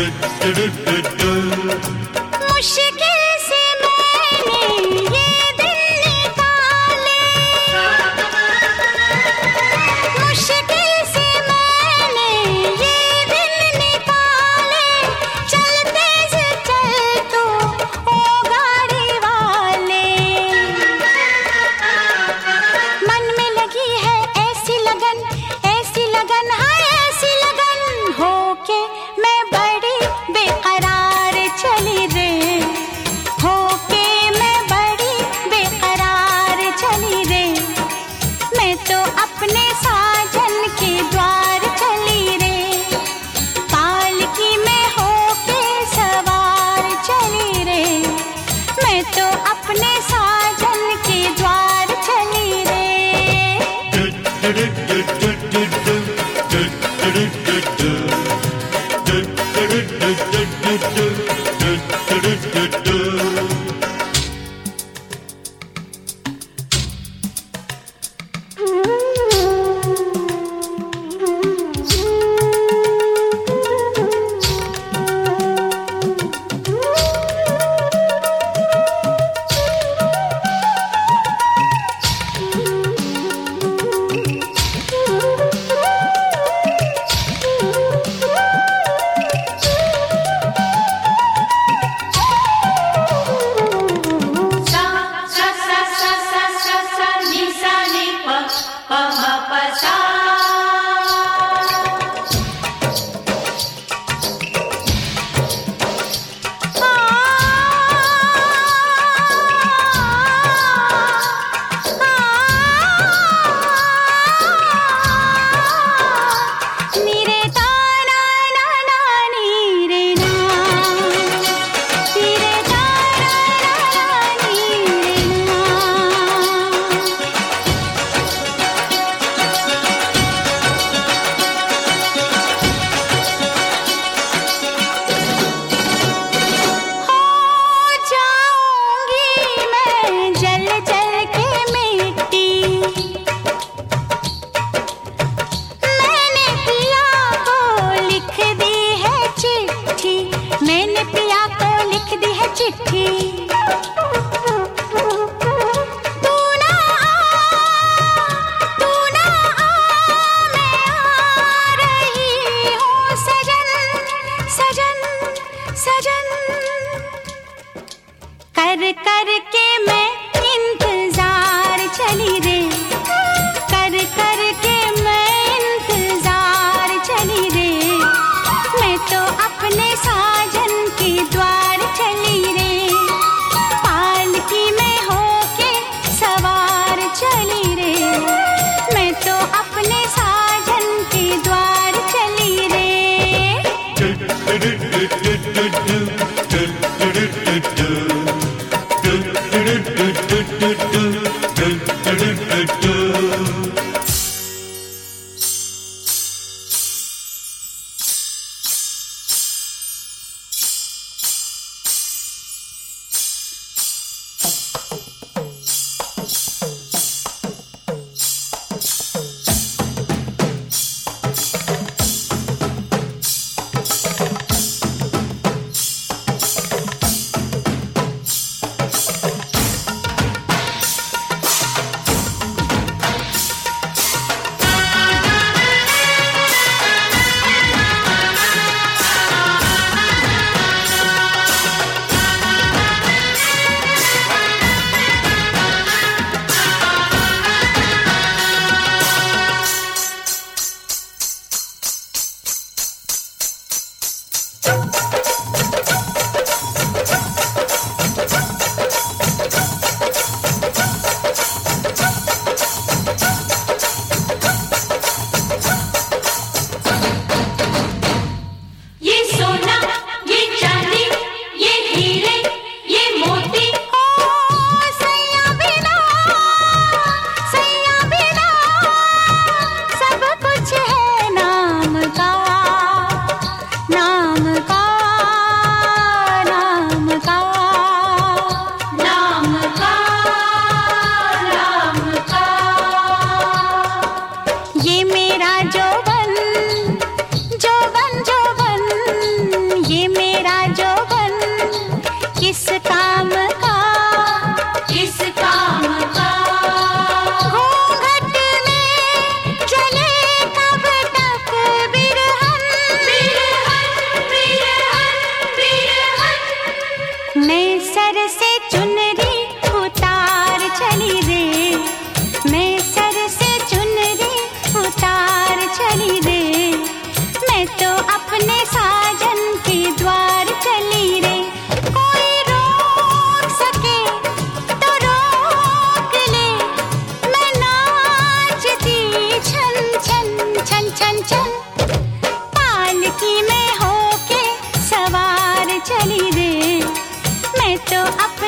do do do do.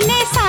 Vanessa.